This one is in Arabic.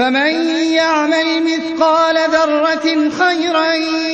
فَمَن يَعْمَلْ مِثْقَالَ ذَرَّةٍ خَيْرًا يَرَهُ